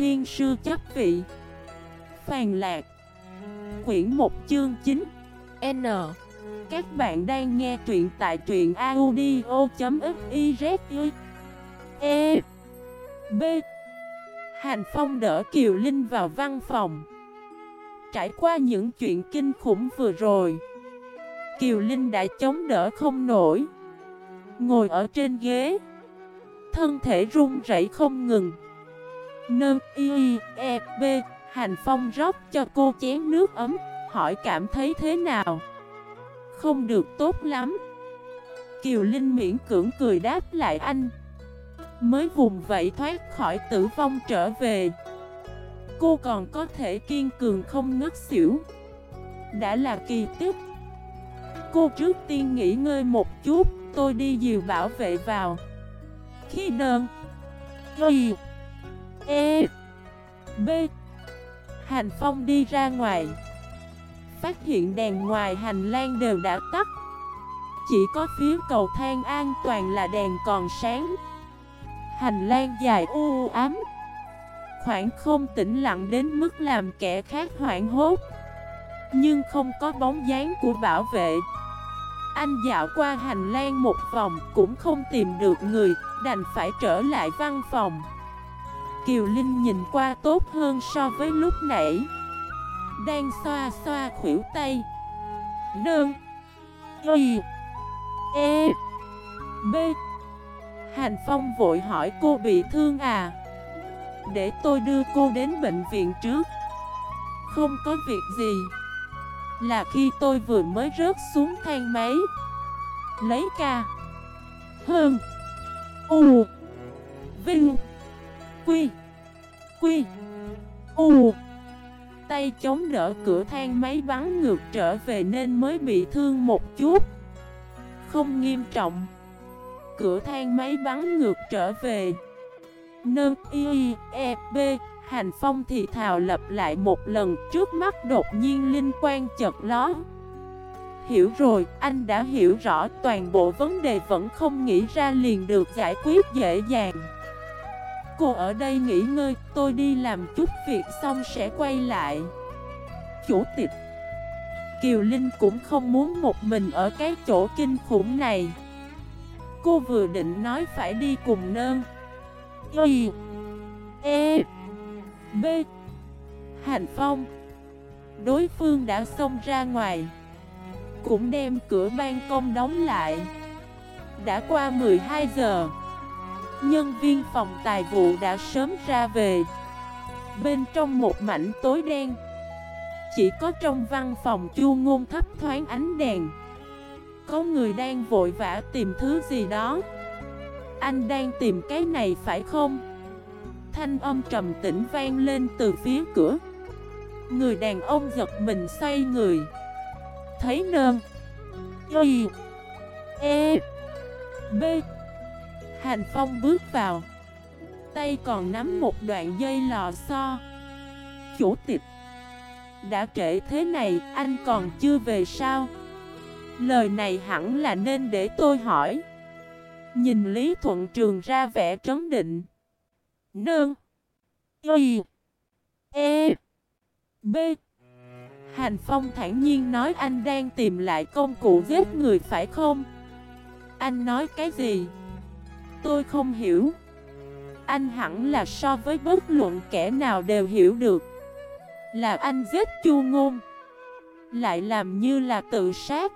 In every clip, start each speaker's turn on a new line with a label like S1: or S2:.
S1: thiên sư chấp vị. Phàn lạc. Quyển 1 chương 9 N. Các bạn đang nghe truyện tại truyện audio.xyz E. B. Hành Phong đỡ Kiều Linh vào văn phòng. Trải qua những chuyện kinh khủng vừa rồi, Kiều Linh đã chống đỡ không nổi. Ngồi ở trên ghế, Thân thể run rẩy không ngừng. Nơ y e b. Hành Phong rót cho cô chén nước ấm. Hỏi cảm thấy thế nào? Không được tốt lắm. Kiều Linh miễn cưỡng cười đáp lại anh. Mới vùng vẫy thoát khỏi tử vong trở về. Cô còn có thể kiên cường không ngất xỉu. Đã là kỳ tích. Cô trước tiên nghỉ ngơi một chút, Tôi đi dìu bảo vệ vào. Khi đơn Y E B. Hành Phong đi ra ngoài. Phát hiện đèn ngoài hành lang đều đã tắt. Chỉ có phía cầu thang an toàn là đèn còn sáng. Hành lang dài u ám. Khoảng không tĩnh lặng đến mức làm kẻ khác hoảng hốt. Nhưng không có bóng dáng của bảo vệ. Anh dạo qua hành lang một vòng cũng không tìm được người, Đành phải trở lại văn phòng. Kiều Linh nhìn qua tốt hơn so với lúc nãy. Đang xoa xoa khuỷu tay. Đơn Y. E. B. Hành Phong vội hỏi cô bị thương à? Để tôi đưa cô đến bệnh viện trước. Không có việc gì. Là khi tôi vừa mới rớt xuống thang máy. Lấy ca. Hơn U. Vinh. Quy. Quy. U. Tay chống đỡ cửa thang máy bắn ngược trở về nên mới bị thương một chút. Không nghiêm trọng. Cửa thang máy bắn ngược trở về. Nơ y e b Hành phong thì thào lập lại một lần Trước mắt đột nhiên linh quan chợt ló Hiểu rồi, anh đã hiểu rõ toàn bộ vấn đề vẫn không nghĩ ra liền được giải quyết dễ dàng. Cô ở đây nghỉ ngơi, tôi đi làm chút việc xong sẽ quay lại. Chủ tịch Kiều Linh cũng không muốn một mình ở cái chỗ kinh khủng này. Cô vừa định nói phải đi cùng nơn. Y E B. Hành Phong. Đối phương đã xông ra ngoài Cũng đem cửa ban công đóng lại. Đã qua 12 giờ. Nhân viên phòng tài vụ đã sớm ra về. Bên trong một mảnh tối đen. Chỉ có trong văn phòng chu ngôn thấp thoáng ánh đèn. Có người đang vội vã tìm thứ gì đó. Anh đang tìm cái này phải không? Thanh âm trầm tĩnh vang lên từ phía cửa. Người đàn ông giật mình xoay người. Thấy nơm. Y. E. B. Hành Phong bước vào. Tay còn nắm một đoạn dây lò xo. Chủ tịch, Đã trễ thế này, anh còn chưa về sao? Lời này hẳn là nên để tôi hỏi. Nhìn Lý Thuận Trường ra vẻ trấn định. Nương, Y E B. Hành Phong thản nhiên nói anh đang tìm lại công cụ giết người phải không? Anh nói cái gì? Tôi không hiểu. Anh hẳn là so với bất luận kẻ nào đều hiểu được. Là anh giết chu ngôn, Lại làm như là tự sát.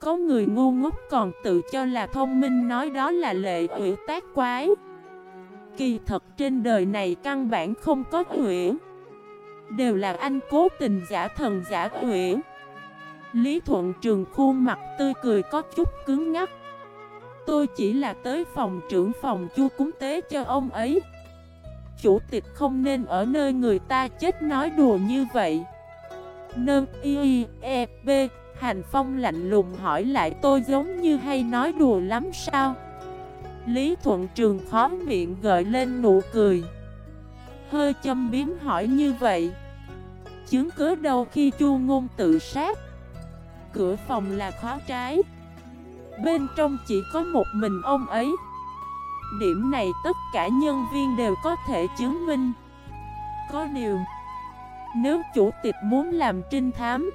S1: Có người ngu ngốc còn tự cho là thông minh nói đó là lệ ủy tác quái. Kỳ thật trên đời này căn bản không có huyễn Đều là anh cố tình giả thần giả huyễn Lý Thuận Trường khuôn mặt tươi cười có chút cứng ngắc Tôi chỉ là tới phòng trưởng phòng chu cúng tế cho ông ấy. Chủ tịch không nên ở nơi người ta chết nói đùa như vậy. Nâng y e b Hành Phong lạnh lùng hỏi lại tôi giống như hay nói đùa lắm sao? Lý Thuận Trường khó miệng gợi lên nụ cười. Hơi châm biếm hỏi như vậy. Chứng cứ đâu khi chu ngôn tự sát? Cửa phòng là khóa trái. Bên trong chỉ có một mình ông ấy. Điểm này tất cả nhân viên đều có thể chứng minh. Có điều, Nếu chủ tịch muốn làm trinh thám,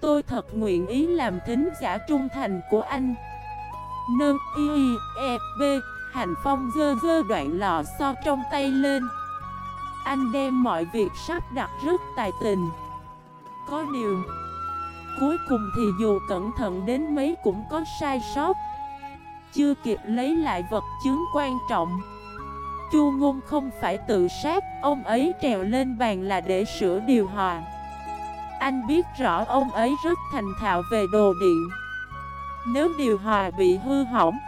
S1: Tôi thật nguyện ý làm thính giả trung thành của anh. Nâng y e b, Hành phong dơ dơ đoạn lò so trong tay lên. Anh đem mọi việc sắp đặt rất tài tình. Có điều Cuối cùng thì dù cẩn thận đến mấy cũng có sai sót. Chưa kịp lấy lại vật chứng quan trọng. Chu Ngôn không phải tự sát, Ông ấy trèo lên bàn là để sửa điều hòa. Anh biết rõ ông ấy rất thành thạo về đồ điện. Nếu điều hòa bị hư hỏng,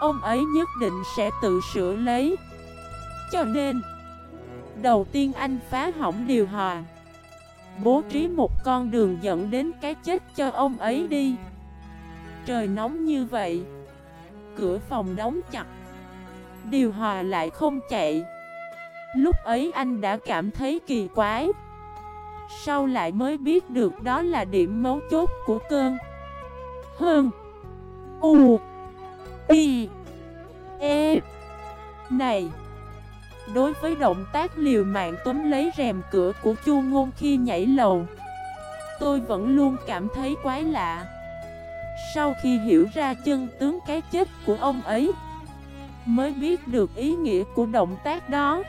S1: Ông ấy nhất định sẽ tự sửa lấy. Cho nên, Đầu tiên anh phá hỏng điều hòa. Bố trí một con đường dẫn đến cái chết cho ông ấy đi. Trời nóng như vậy, Cửa phòng đóng chặt, Điều hòa lại không chạy. Lúc ấy anh đã cảm thấy kỳ quái Sau lại mới biết được đó là điểm mấu chốt của cơn? Hơn, U, I E. Này Đối với động tác liều mạng túm lấy rèm cửa của Chu Ngôn khi nhảy lầu, Tôi vẫn luôn cảm thấy quái lạ. Sau khi hiểu ra chân tướng cái chết của ông ấy, Mới biết được ý nghĩa của động tác đó.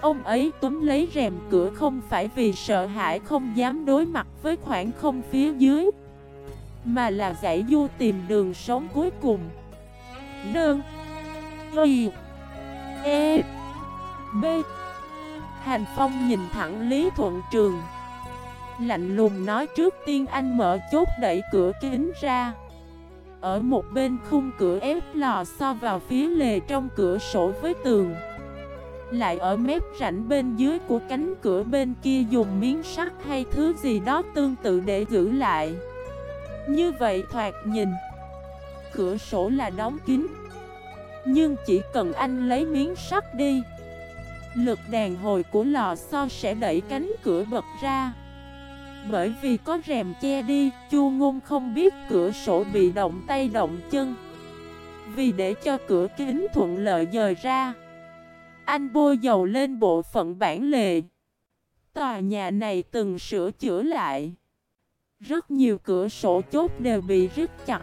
S1: Ông ấy túm lấy rèm cửa không phải vì sợ hãi không dám đối mặt với khoảng không phía dưới, Mà là giải du tìm đường sống cuối cùng. Đơn, Y E B. Hàn Phong nhìn thẳng Lý Thuận Trường. Lạnh lùng nói trước tiên anh mở chốt đẩy cửa kính ra. Ở một bên khung cửa ép lò so vào phía lề trong cửa sổ với tường. Lại ở mép rãnh bên dưới của cánh cửa bên kia dùng miếng sắt hay thứ gì đó tương tự để giữ lại. Như vậy thoạt nhìn, Cửa sổ là đóng kín. Nhưng chỉ cần anh lấy miếng sắt đi Lực đàn hồi của lò xo sẽ đẩy cánh cửa bật ra. Bởi vì có rèm che đi, Chu Ngôn không biết cửa sổ bị động tay động chân. Vì để cho cửa kính thuận lợi dời ra. Anh bôi dầu lên bộ phận bản lề. Tòa nhà này từng sửa chữa lại. Rất nhiều cửa sổ chốt đều bị rứt chặt.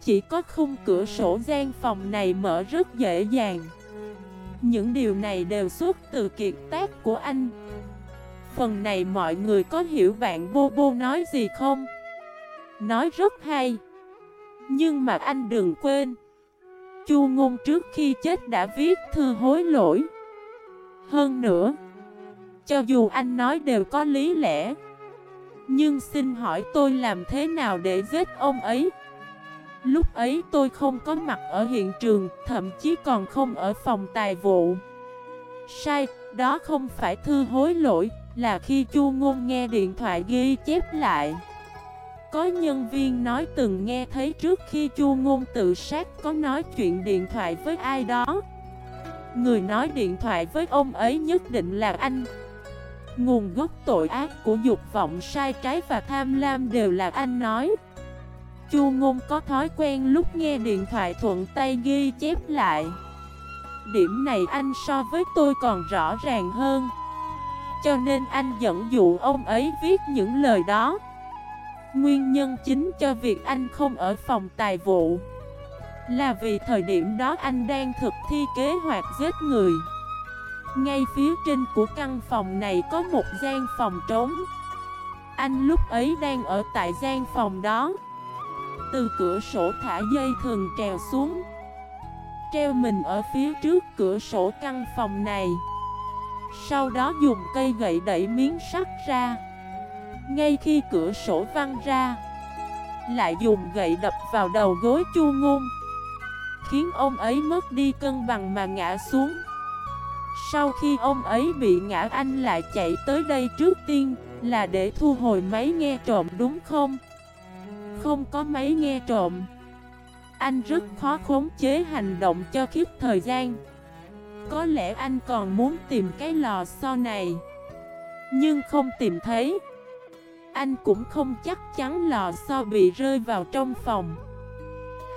S1: Chỉ có khung cửa sổ gian phòng này mở rất dễ dàng những điều này đều xuất từ kiệt tác của anh. Phần này mọi người có hiểu bạn Bobo nói gì không? Nói rất hay. Nhưng mà anh đừng quên. Chu Ngôn trước khi chết đã viết thư hối lỗi. Hơn nữa, Cho dù anh nói đều có lý lẽ. Nhưng xin hỏi tôi làm thế nào để giết ông ấy? Lúc ấy tôi không có mặt ở hiện trường, thậm chí còn không ở phòng tài vụ. Sai, đó không phải thư hối lỗi, là khi Chu Ngôn nghe điện thoại ghi chép lại. Có nhân viên nói từng nghe thấy trước khi Chu Ngôn tự sát có nói chuyện điện thoại với ai đó. Người nói điện thoại với ông ấy nhất định là anh. Nguồn gốc tội ác của dục vọng sai trái và tham lam đều là anh nói. Chu Ngôn có thói quen lúc nghe điện thoại thuận tay ghi chép lại. Điểm này anh so với tôi còn rõ ràng hơn. Cho nên anh dẫn dụ ông ấy viết những lời đó. Nguyên nhân chính cho việc anh không ở phòng tài vụ Là vì thời điểm đó anh đang thực thi kế hoạch giết người. Ngay phía trên của căn phòng này có một gian phòng trống. Anh lúc ấy đang ở tại gian phòng đó từ cửa sổ thả dây thường trèo xuống. Treo mình ở phía trước cửa sổ căn phòng này. Sau đó dùng cây gậy đẩy miếng sắt ra. Ngay khi cửa sổ văng ra, Lại dùng gậy đập vào đầu gối chu ngôn. Khiến ông ấy mất đi cân bằng mà ngã xuống. Sau khi ông ấy bị ngã, anh lại chạy tới đây trước tiên, Là để thu hồi máy nghe trộm đúng không? Không có máy nghe trộm. Anh rất khó khống chế hành động cho khiếp thời gian. Có lẽ anh còn muốn tìm cái lò xo này, Nhưng không tìm thấy. Anh cũng không chắc chắn lò xo bị rơi vào trong phòng,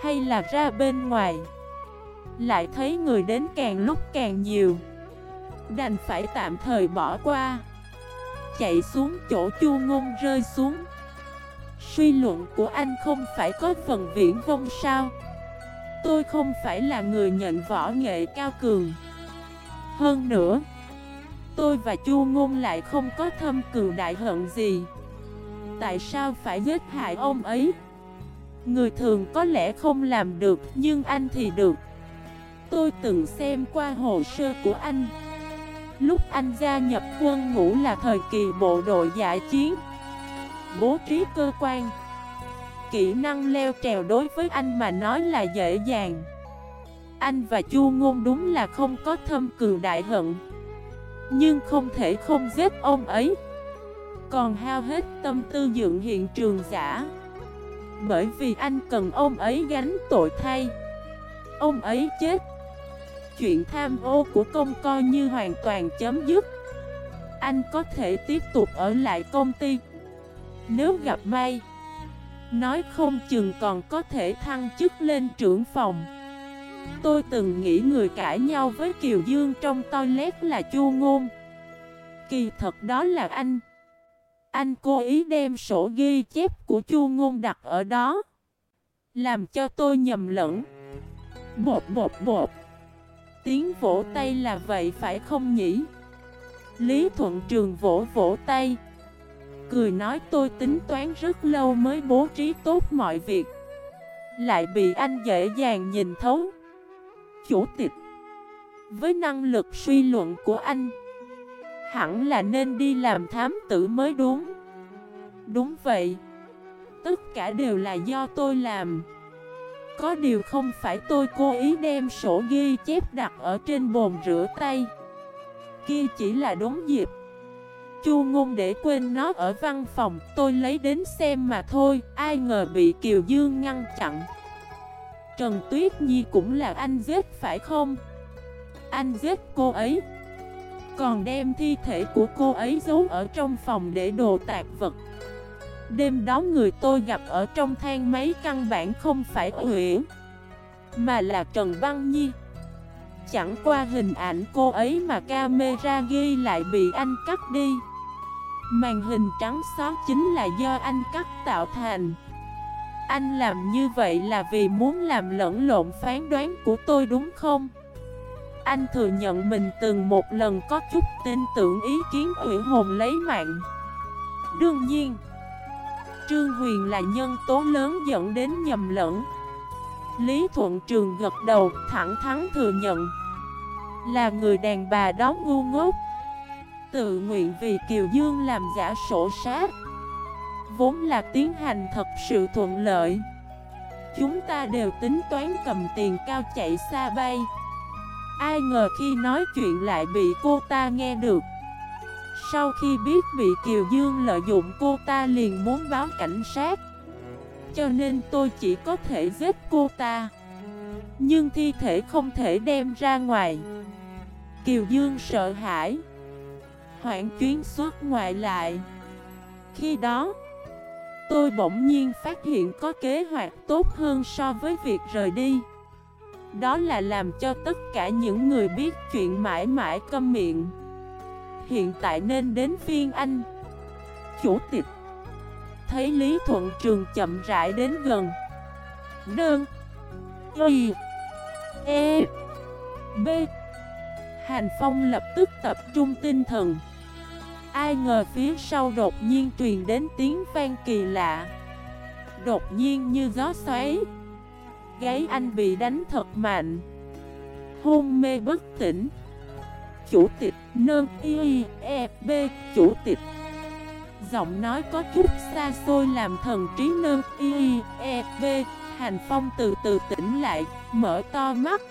S1: Hay là ra bên ngoài. Lại thấy người đến càng lúc càng nhiều. Đành phải tạm thời bỏ qua. Chạy xuống chỗ chu ngôn rơi xuống. Suy luận của anh không phải có phần viễn vông sao? Tôi không phải là người nhận võ nghệ cao cường. Hơn nữa, Tôi và Chu Ngôn lại không có thâm cừu đại hận gì. Tại sao phải giết hại ông ấy? Người thường có lẽ không làm được, Nhưng anh thì được. Tôi từng xem qua hồ sơ của anh. Lúc anh gia nhập quân ngũ là thời kỳ bộ đội giải chiến. Bố trí cơ quan. Kỹ năng leo trèo đối với anh mà nói là dễ dàng. Anh và Chu Ngôn đúng là không có thâm cừu đại hận. Nhưng không thể không giết ông ấy. Còn hao hết tâm tư dựng hiện trường giả. Bởi vì anh cần ông ấy gánh tội thay. Ông ấy chết. Chuyện tham ô của công coi như hoàn toàn chấm dứt. Anh có thể tiếp tục ở lại công ty. Nếu gặp may, Nói không chừng còn có thể thăng chức lên trưởng phòng. Tôi từng nghĩ người cãi nhau với Kiều Dương trong toilet là chu ngôn. Kỳ thật đó là anh. Anh cố ý đem sổ ghi chép của chu ngôn đặt ở đó, Làm cho tôi nhầm lẫn. Bột bột bột Tiếng vỗ tay là vậy phải không nhỉ? Lý Thuận Trường vỗ vỗ tay. Cười nói, tôi tính toán rất lâu mới bố trí tốt mọi việc. Lại bị anh dễ dàng nhìn thấu. Chủ tịch, Với năng lực suy luận của anh, Hẳn là nên đi làm thám tử mới đúng. Đúng vậy, Tất cả đều là do tôi làm. Có điều không phải tôi cố ý đem sổ ghi chép đặt ở trên bồn rửa tay. Kia chỉ là đúng dịp Chu ngôn để quên nó ở văn phòng, Tôi lấy đến xem mà thôi, Ai ngờ bị Kiều Dương ngăn chặn. Trần Tuyết Nhi cũng là anh giết, phải không? Anh giết cô ấy. Còn đem thi thể của cô ấy giấu ở trong phòng để đồ tạc vật. Đêm đó người tôi gặp ở trong thang máy căn bản không phải Uyển Mà là Trần Văn Nhi. Chẳng qua hình ảnh cô ấy mà camera ghi lại bị anh cắt đi. Màn hình trắng xóa chính là do anh cắt tạo thành. Anh làm như vậy là vì muốn làm lẫn lộn phán đoán của tôi đúng không? Anh thừa nhận mình từng một lần có chút tin tưởng ý kiến Uyển Hồn lấy mạng. Đương nhiên, Trương Huyền là nhân tố lớn dẫn đến nhầm lẫn. Lý Thuận Trường gật đầu, thẳng thắn thừa nhận. Là người đàn bà đó ngu ngốc. Tự nguyện vì Kiều Dương làm giả sổ sát. Vốn là tiến hành thật sự thuận lợi. Chúng ta đều tính toán cầm tiền cao chạy xa bay. Ai ngờ khi nói chuyện lại bị cô ta nghe được. Sau khi biết bị Kiều Dương lợi dụng, cô ta liền muốn báo cảnh sát. Cho nên tôi chỉ có thể giết cô ta. Nhưng thi thể không thể đem ra ngoài. Kiều Dương sợ hãi. Hoãn chuyến xuất ngoại lại. Khi đó, Tôi bỗng nhiên phát hiện có kế hoạch tốt hơn so với việc rời đi. Đó là làm cho tất cả những người biết chuyện mãi mãi câm miệng. Hiện tại nên đến phiên anh. Chủ tịch. Thấy Lý Thuận Trường chậm rãi đến gần. Đơn Y. E. B. Hành Phong lập tức tập trung tinh thần. Ai ngờ phía sau đột nhiên truyền đến tiếng vang kỳ lạ. Đột nhiên như gió xoáy. Gáy anh bị đánh thật mạnh. Hôn mê bất tỉnh. Chủ tịch nơn y e b. Chủ tịch Giọng nói có chút xa xôi làm thần trí nơ y e v Hành phong từ từ tỉnh lại, Mở to mắt.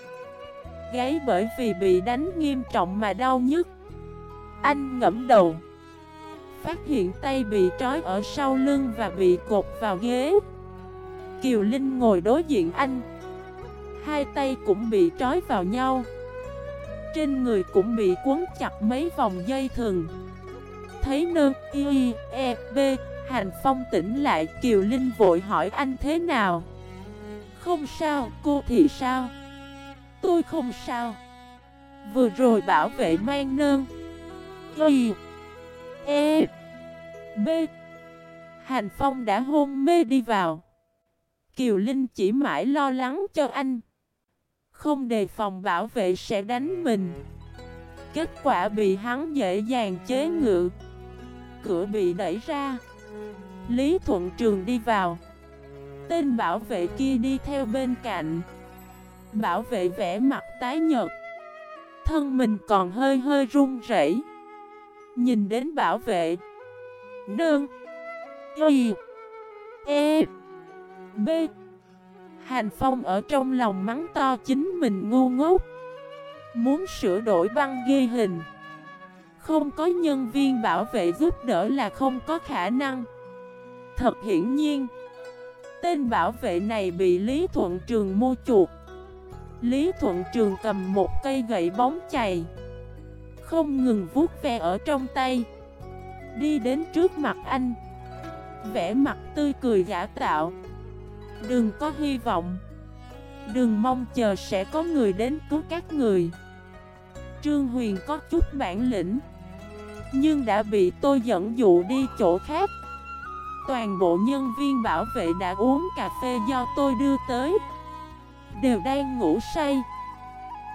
S1: Gáy bởi vì bị đánh nghiêm trọng mà đau nhức. Anh ngẫm đầu, Phát hiện tay bị trói ở sau lưng và bị cột vào ghế. Kiều Linh ngồi đối diện anh. Hai tay cũng bị trói vào nhau. Trên người cũng bị cuốn chặt mấy vòng dây thừng. Thấy nơ y e b Hành Phong tỉnh lại Kiều Linh vội hỏi anh thế nào? Không sao, cô thì sao? Tôi không sao. Vừa rồi bảo vệ mang nơn. Y E B. Hành Phong đã hôn mê đi vào. Kiều Linh chỉ mãi lo lắng cho anh. Không đề phòng bảo vệ sẽ đánh mình. Kết quả bị hắn dễ dàng chế ngự. Cửa bị đẩy ra. Lý Thuận Trường đi vào. Tên bảo vệ kia đi theo bên cạnh. Bảo vệ vẽ mặt tái nhợt. Thân mình còn hơi hơi run rẩy. Nhìn đến bảo vệ. Nương. Y. E. B. Hành Phong ở trong lòng mắng to chính mình ngu ngốc. Muốn sửa đổi băng ghi hình. Không có nhân viên bảo vệ giúp đỡ là không có khả năng. Thật hiển nhiên, Tên bảo vệ này bị Lý Thuận Trường mua chuột Lý Thuận Trường cầm một cây gậy bóng chày, Không ngừng vuốt ve ở trong tay. Đi đến trước mặt anh Vẽ mặt tươi cười giả tạo. Đừng có hy vọng. Đừng mong chờ sẽ có người đến cứu các người. Trương Huyền có chút bản lĩnh nhưng đã bị tôi dẫn dụ đi chỗ khác. Toàn bộ nhân viên bảo vệ đã uống cà phê do tôi đưa tới. Đều đang ngủ say.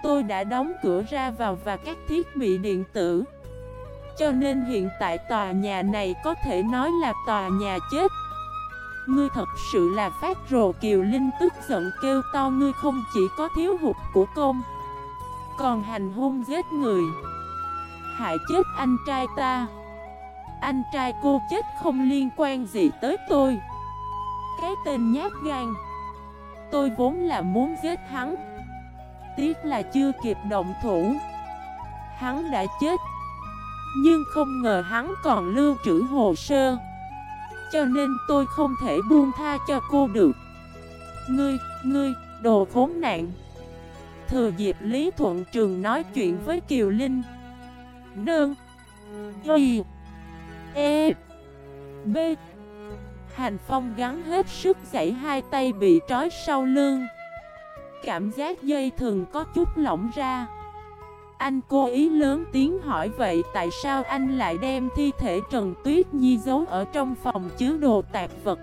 S1: Tôi đã đóng cửa ra vào và các thiết bị điện tử. Cho nên hiện tại tòa nhà này có thể nói là tòa nhà chết. Ngươi thật sự là phát rồ Kiều Linh tức giận kêu to, ngươi không chỉ có thiếu hụt của công, Còn hành hung giết người. Hại chết anh trai ta. Anh trai cô chết không liên quan gì tới tôi. Cái tên nhát gan. Tôi vốn là muốn giết hắn. Tiếc là chưa kịp động thủ. Hắn đã chết. Nhưng không ngờ hắn còn lưu trữ hồ sơ. Cho nên tôi không thể buông tha cho cô được. Ngươi, ngươi, đồ khốn nạn. Thừa dịp Lý Thuận Trường nói chuyện với Kiều Linh Nương. Y E B. Hành Phong gắn hết sức giãy hai tay bị trói sau lưng. Cảm giác dây thường có chút lỏng ra. Anh cố ý lớn tiếng hỏi vậy tại sao anh lại đem thi thể Trần Tuyết Nhi giấu ở trong phòng chứa đồ tạp vật?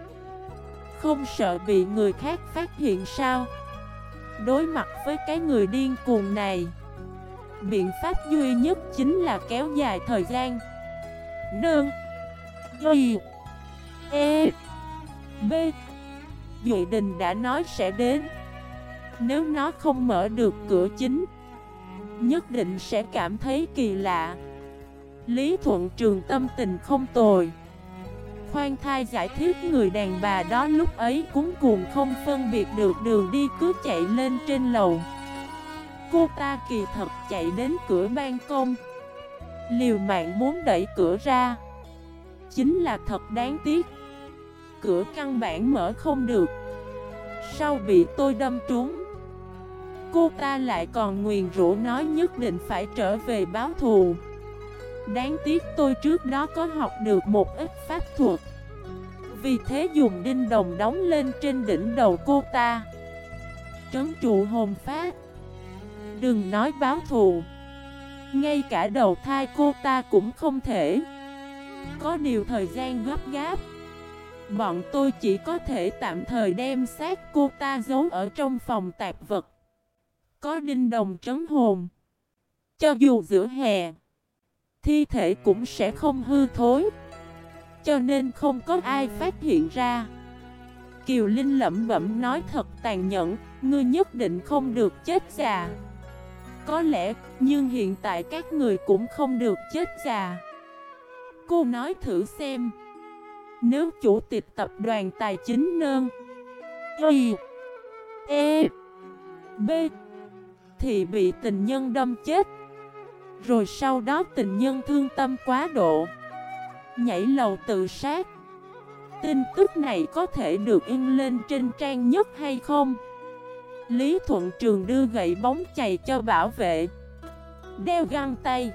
S1: Không sợ bị người khác phát hiện sao? Đối mặt với cái người điên cuồng này Biện pháp duy nhất chính là kéo dài thời gian. Nương. Y. E. B. Duy Đình đã nói sẽ đến. Nếu nó không mở được cửa chính, Nhất định sẽ cảm thấy kỳ lạ. Lý Thuận Trường tâm tình không tồi. Khoan thai giải thích người đàn bà đó lúc ấy cuốn cuồng không phân biệt được đường đi cứ chạy lên trên lầu. Cô ta kỳ thật chạy đến cửa ban công. Liều mạng muốn đẩy cửa ra. Chính là thật đáng tiếc. Cửa căn bản mở không được. Sau bị tôi đâm trúng, Cô ta lại còn nguyền rủa nói nhất định phải trở về báo thù. Đáng tiếc tôi trước đó có học được một ít pháp thuật. Vì thế dùng đinh đồng đóng lên trên đỉnh đầu cô ta. Trấn trụ hồn phát Đừng nói báo thù. Ngay cả đầu thai cô ta cũng không thể. Có điều thời gian gấp gáp, Bọn tôi chỉ có thể tạm thời đem xác cô ta giấu ở trong phòng tạp vật. Có đinh đồng trấn hồn. Cho dù giữa hè, Thi thể cũng sẽ không hư thối. Cho nên không có ai phát hiện ra. Kiều Linh lẩm bẩm nói thật tàn nhẫn, Ngươi nhất định không được chết già. Có lẽ, nhưng hiện tại các người cũng không được chết già. Cô nói thử xem. Nếu chủ tịch tập đoàn tài chính nơn Y E B Thì bị tình nhân đâm chết. Rồi sau đó tình nhân thương tâm quá độ Nhảy lầu tự sát. Tin tức này có thể được in lên trên trang nhất hay không? Lý Thuận Trường đưa gậy bóng chày cho bảo vệ. Đeo găng tay.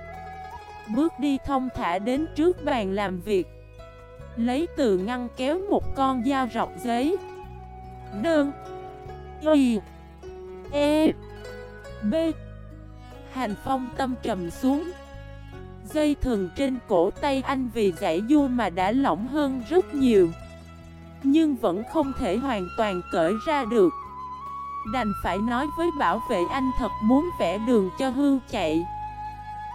S1: Bước đi thông thả đến trước bàn làm việc. Lấy từ ngăn kéo một con dao rọc giấy. Đơn. Y. E. B. Hành Phong tâm trầm xuống. Dây thường trên cổ tay anh vì giải du mà đã lỏng hơn rất nhiều. Nhưng vẫn không thể hoàn toàn cởi ra được. Đành phải nói với bảo vệ anh thật muốn vẽ đường cho hưu chạy.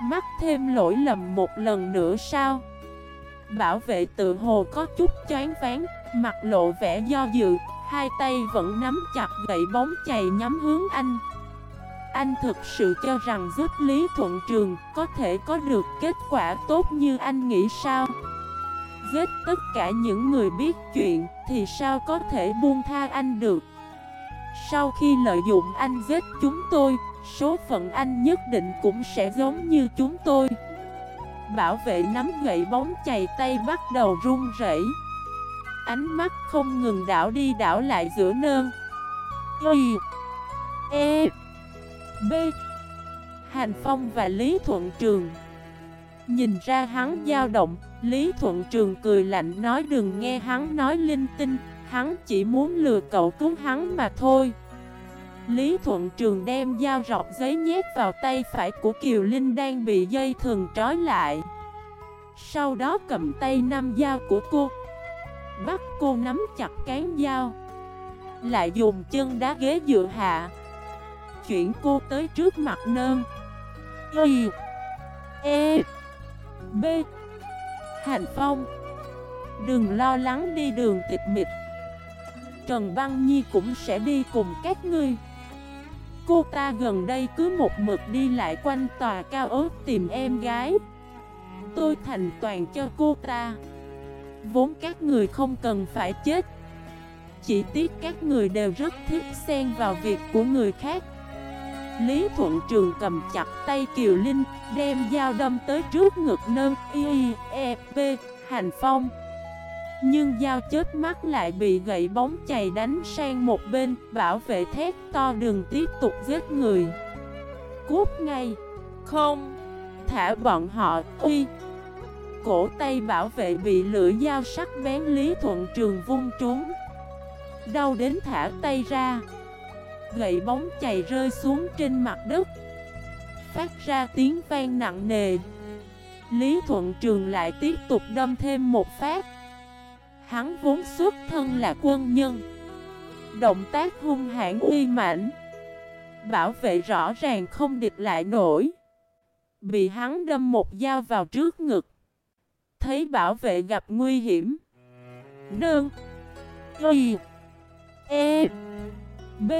S1: Mắc thêm lỗi lầm một lần nữa sao? Bảo vệ tự hồ có chút choáng ván Mặt lộ vẻ do dự, Hai tay vẫn nắm chặt gậy bóng chày nhắm hướng anh. Anh thực sự cho rằng giúp Lý Thuận Trường Có thể có được kết quả tốt như anh nghĩ sao? Giết tất cả những người biết chuyện Thì sao có thể buông tha anh được? Sau khi lợi dụng anh giết chúng tôi, Số phận anh nhất định cũng sẽ giống như chúng tôi. Bảo vệ nắm gậy bóng chày tay bắt đầu run rẩy. Ánh mắt không ngừng đảo đi đảo lại giữa nơn. Y E B. Hành Phong và Lý Thuận Trường. Nhìn ra hắn dao động, Lý Thuận Trường cười lạnh nói đừng nghe hắn nói linh tinh. Hắn chỉ muốn lừa cậu cứu hắn mà thôi. Lý Thuận Trường đem dao rọc giấy nhét vào tay phải của Kiều Linh đang bị dây thừng trói lại. Sau đó cầm tay năm dao của cô. Bắt cô nắm chặt cán dao. Lại dùng chân đá ghế dựa hạ. Chuyển cô tới trước mặt nơm. Y E B. Hành Phong. Đừng lo lắng đi đường tịch mịch. Trần Băng Nhi cũng sẽ đi cùng các ngươi. Cô ta gần đây cứ một mực đi lại quanh tòa cao ốt tìm em gái. Tôi thành toàn cho cô ta. Vốn các người không cần phải chết. Chỉ tiếc các người đều rất thích xen vào việc của người khác. Lý Thuận Trường cầm chặt tay Kiều Linh, Đem dao đâm tới trước ngực nơ y e p, Hành Phong. Nhưng dao chết mắt lại bị gậy bóng chày đánh sang một bên, Bảo vệ thét to đường tiếp tục giết người. Cút ngay. Không. Thả bọn họ, Uy. Cổ tay bảo vệ bị lưỡi dao sắc bén Lý Thuận Trường vung trúng. Đau đến thả tay ra. Gậy bóng chày rơi xuống trên mặt đất. Phát ra tiếng vang nặng nề. Lý Thuận Trường lại tiếp tục đâm thêm một phát. Hắn vốn xuất thân là quân nhân. Động tác hung hãn uy mãnh. Bảo vệ rõ ràng không địch lại nổi. Bị hắn đâm một dao vào trước ngực. Thấy bảo vệ gặp nguy hiểm. Nương. Y. E. B.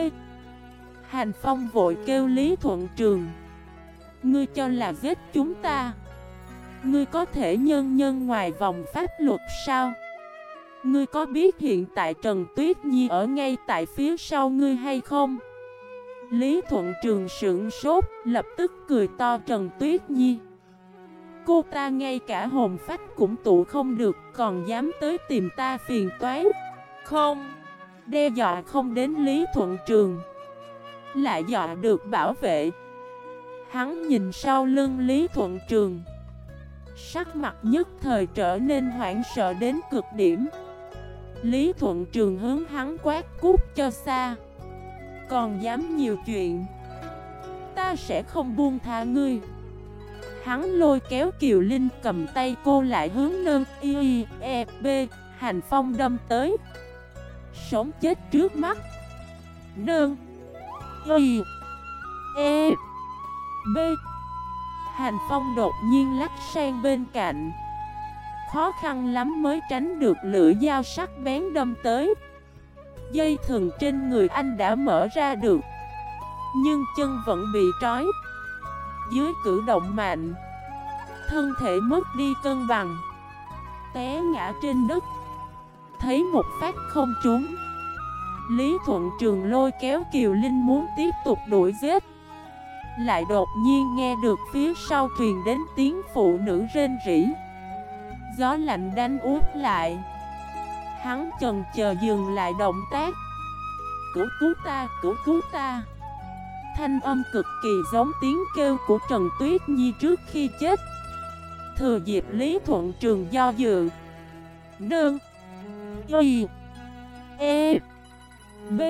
S1: Hành Phong vội kêu Lý Thuận Trường. Ngươi cho là giết chúng ta. Ngươi có thể nhân nhân ngoài vòng pháp luật sao? Ngươi có biết hiện tại Trần Tuyết Nhi ở ngay tại phía sau ngươi hay không? Lý Thuận Trường sững sốt, Lập tức cười to Trần Tuyết Nhi. Cô ta ngay cả hồn phách cũng tụ không được, Còn dám tới tìm ta phiền toái. Không. Đe dọa không đến Lý Thuận Trường. Lại dọa được bảo vệ. Hắn nhìn sau lưng Lý Thuận Trường. Sắc mặt nhất thời trở nên hoảng sợ đến cực điểm. Lý Thuận Trường hướng hắn quát cút cho xa. Còn dám nhiều chuyện Ta sẽ không buông tha ngươi. Hắn lôi kéo Kiều Linh cầm tay cô lại hướng nâng Y, E, B Hành phong đâm tới. Sống chết trước mắt. Nương Y E B Hành phong đột nhiên lách sang bên cạnh. Khó khăn lắm mới tránh được lưỡi dao sắc bén đâm tới. Dây thừng trên người anh đã mở ra được, Nhưng chân vẫn bị trói. Dưới cử động mạnh, Thân thể mất đi cân bằng, Té ngã trên đất. Thấy một phát không trúng, Lý Thuận Trường lôi kéo Kiều Linh muốn tiếp tục đuổi giết. Lại đột nhiên nghe được phía sau truyền đến tiếng phụ nữ rên rỉ. Gió lạnh đánh út lại. Hắn chần chờ dừng lại động tác. Cứu cứu ta, cứu cứu ta. Thanh âm cực kỳ giống tiếng kêu của Trần Tuyết Nhi trước khi chết. Thừa dịp Lý Thuận Trường do dự. Nương Y E B.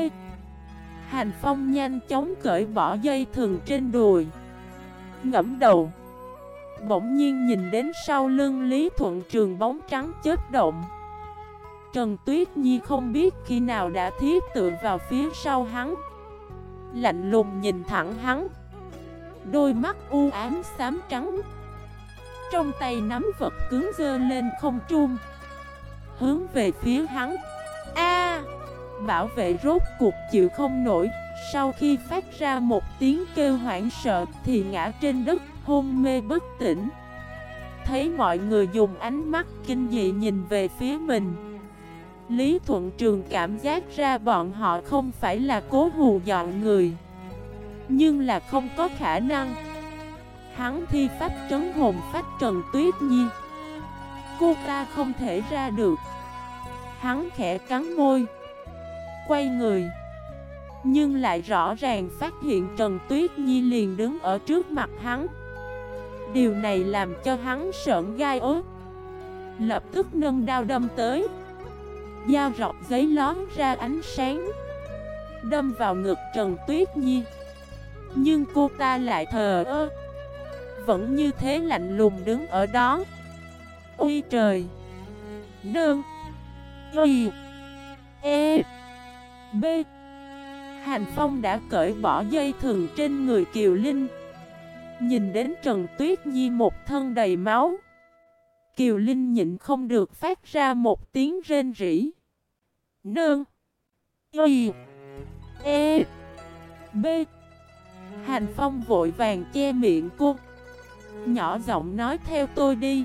S1: Hành Phong nhanh chóng cởi bỏ dây thừng trên đùi. Ngẫm đầu Bỗng nhiên nhìn đến sau lưng Lý Thuận Trường bóng trắng chết động. Trần Tuyết Nhi không biết khi nào đã thiết tựa vào phía sau hắn. Lạnh lùng nhìn thẳng hắn. Đôi mắt u ám xám trắng. Trong tay nắm vật cứng dơ lên không trung. Hướng về phía hắn. A! Bảo vệ rốt cuộc chịu không nổi. Sau khi phát ra một tiếng kêu hoảng sợ Thì ngã trên đất hôn mê bất tỉnh. Thấy mọi người dùng ánh mắt kinh dị nhìn về phía mình. Lý Thuận Trường cảm giác ra bọn họ không phải là cố hù dọn người, Nhưng là không có khả năng. Hắn thi pháp trấn hồn phách Trần Tuyết Nhi. Cô ta không thể ra được. Hắn khẽ cắn môi, Quay người, Nhưng lại rõ ràng phát hiện Trần Tuyết Nhi liền đứng ở trước mặt hắn. Điều này làm cho hắn sợn gai ớt Lập tức nâng đao đâm tới. Dao rọc giấy lón ra ánh sáng. Đâm vào ngực Trần Tuyết Nhi. Nhưng cô ta lại thờ ơ. Vẫn như thế lạnh lùng đứng ở đó. Ôi trời! Nương! Y! E! B! Hành Phong đã cởi bỏ dây thừng trên người Kiều Linh. Nhìn đến Trần Tuyết Nhi một thân đầy máu. Kiều Linh nhịn không được phát ra một tiếng rên rỉ. Nương. Y. E. B. Hành Phong vội vàng che miệng cô. Nhỏ giọng nói theo tôi đi.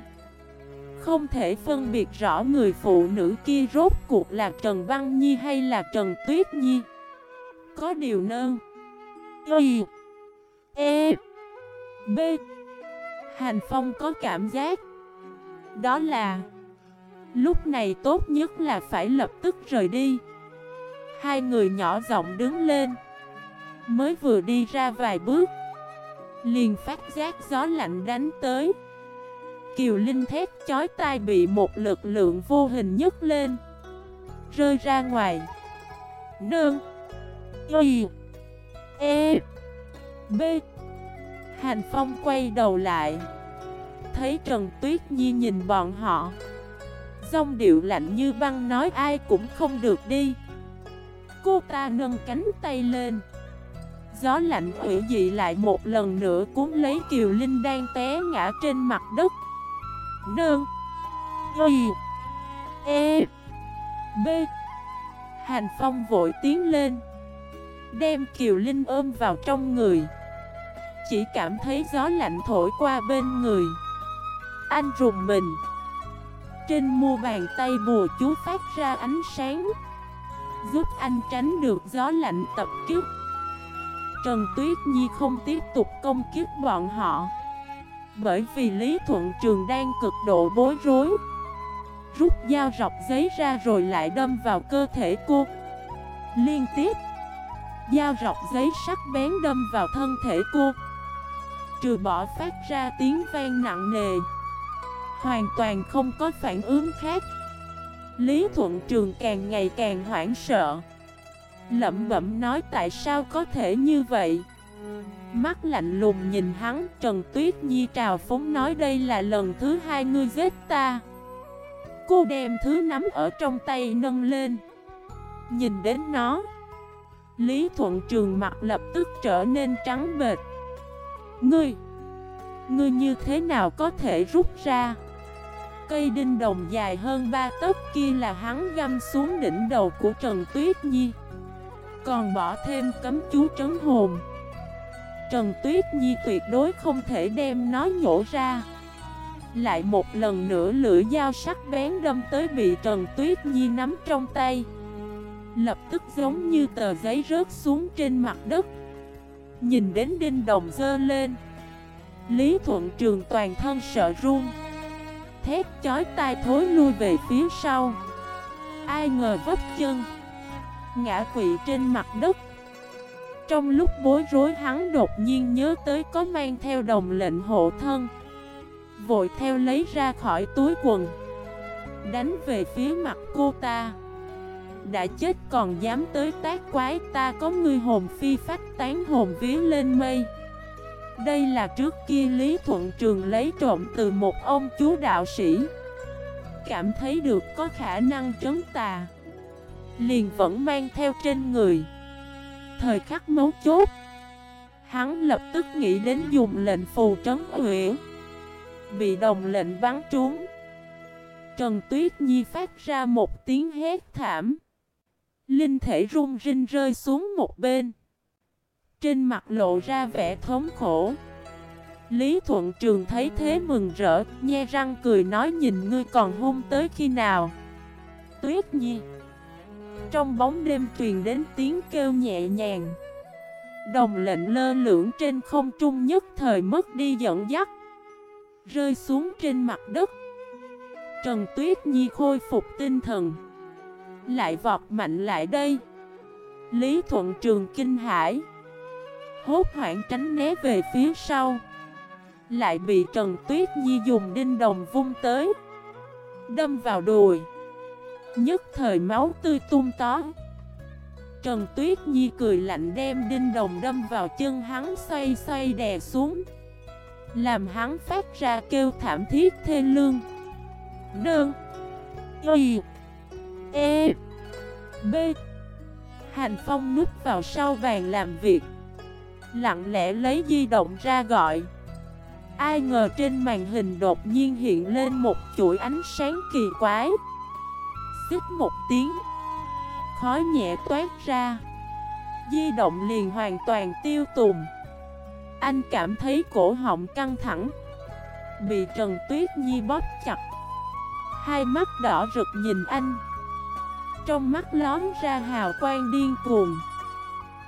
S1: Không thể phân biệt rõ người phụ nữ kia rốt cuộc là Trần Văn Nhi hay là Trần Tuyết Nhi. Có điều nơn Y. E. B. Hành Phong có cảm giác. Đó là, Lúc này tốt nhất là phải lập tức rời đi. Hai người nhỏ giọng đứng lên. Mới vừa đi ra vài bước, Liền phát giác gió lạnh đánh tới. Kiều Linh thét chói tai bị một lực lượng vô hình nhấc lên, Rơi ra ngoài. Nương, Y E B. Hành Phong quay đầu lại. Thấy Trần Tuyết Nhi nhìn bọn họ. Dông điệu lạnh như băng nói ai cũng không được đi. Cô ta nâng cánh tay lên. Gió lạnh hủy dị lại một lần nữa cuốn lấy Kiều Linh đang té ngã trên mặt đất. Nương. Y E. B. Hành Phong vội tiến lên, Đem Kiều Linh ôm vào trong người. Chỉ cảm thấy gió lạnh thổi qua bên người. Anh rùng mình. Trên mu bàn tay bùa chú phát ra ánh sáng, Giúp anh tránh được gió lạnh tập kiếp Trần Tuyết Nhi không tiếp tục công kiếp bọn họ, Bởi vì Lý Thuận Trường đang cực độ bối rối. Rút dao rọc giấy ra rồi lại đâm vào cơ thể cô. Liên tiếp, Dao rọc giấy sắc bén đâm vào thân thể cô. Trừ bỏ phát ra tiếng vang nặng nề. Hoàn toàn không có phản ứng khác. Lý Thuận Trường càng ngày càng hoảng sợ. Lẩm bẩm nói tại sao có thể như vậy? Mắt lạnh lùng nhìn hắn, Trần Tuyết Nhi trào phóng nói đây là lần thứ hai ngươi giết ta. Cô đem thứ nắm ở trong tay nâng lên. Nhìn đến nó, Lý Thuận Trường mặt lập tức trở nên trắng bệt Ngươi Ngươi như thế nào có thể rút ra? Cây đinh đồng dài hơn ba tấc kia là hắn găm xuống đỉnh đầu của Trần Tuyết Nhi. Còn bỏ thêm cấm chú trấn hồn. Trần Tuyết Nhi tuyệt đối không thể đem nó nhổ ra. Lại một lần nữa lưỡi dao sắc bén đâm tới bị Trần Tuyết Nhi nắm trong tay. Lập tức giống như tờ giấy rớt xuống trên mặt đất. Nhìn đến đinh đồng dơ lên. Lý Thuận Trường toàn thân sợ run. Thét chói tai thối lui về phía sau. Ai ngờ vấp chân. Ngã quỵ trên mặt đất. Trong lúc bối rối hắn đột nhiên nhớ tới có mang theo đồng lệnh hộ thân. Vội theo lấy ra khỏi túi quần. Đánh về phía mặt cô ta. Đã chết còn dám tới tác quái ta có ngươi hồn phi phách tán hồn vía lên mây. Đây là trước kia Lý Thuận Trường lấy trộm từ một ông chú đạo sĩ. Cảm thấy được có khả năng trấn tà. Liền vẫn mang theo trên người. Thời khắc mấu chốt, Hắn lập tức nghĩ đến dùng lệnh phù trấn uyển Bị đồng lệnh bắn trúng. Trần Tuyết Nhi phát ra một tiếng hét thảm. Linh thể rung rinh rơi xuống một bên. Trên mặt lộ ra vẻ thống khổ. Lý Thuận Trường thấy thế mừng rỡ, Nhe răng cười nói nhìn ngươi còn hung tới khi nào. Tuyết Nhi. Trong bóng đêm truyền đến tiếng kêu nhẹ nhàng. Đồng lệnh lơ lưỡng trên không trung nhất thời mất đi dẫn dắt. Rơi xuống trên mặt đất. Trần Tuyết Nhi khôi phục tinh thần. Lại vọt mạnh lại đây. Lý Thuận Trường kinh hải Hốt hoảng tránh né về phía sau. Lại bị Trần Tuyết Nhi dùng đinh đồng vung tới. Đâm vào đùi. Nhất thời máu tươi tung tó Trần Tuyết Nhi cười lạnh đem đinh đồng đâm vào chân hắn xoay xoay đè xuống. Làm hắn phát ra kêu thảm thiết thê lương. Đơn. Y. E B. Hành Phong núp vào sau bàn làm việc. Lặng lẽ lấy di động ra gọi. Ai ngờ trên màn hình đột nhiên hiện lên một chuỗi ánh sáng kỳ quái. Xích một tiếng. Khói nhẹ toát ra. Di động liền hoàn toàn tiêu tùm Anh cảm thấy cổ họng căng thẳng. Bị Trần Tuyết Nhi bóp chặt. Hai mắt đỏ rực nhìn anh. Trong mắt lón ra hào quang điên cuồng.